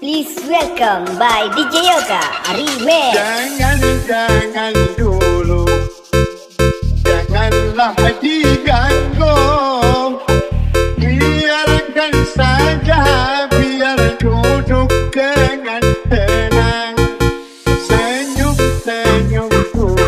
Please welcome by DJ Yoga Remix. Jangan jangan dulu, janganlah diganggu. Biarkan saja, biar duduk dengan tenang. Senyum senyumku.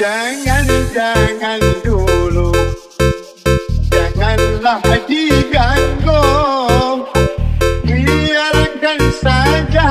Jangan, jangan dulu. Janganlah diganggu. Biarkan saja.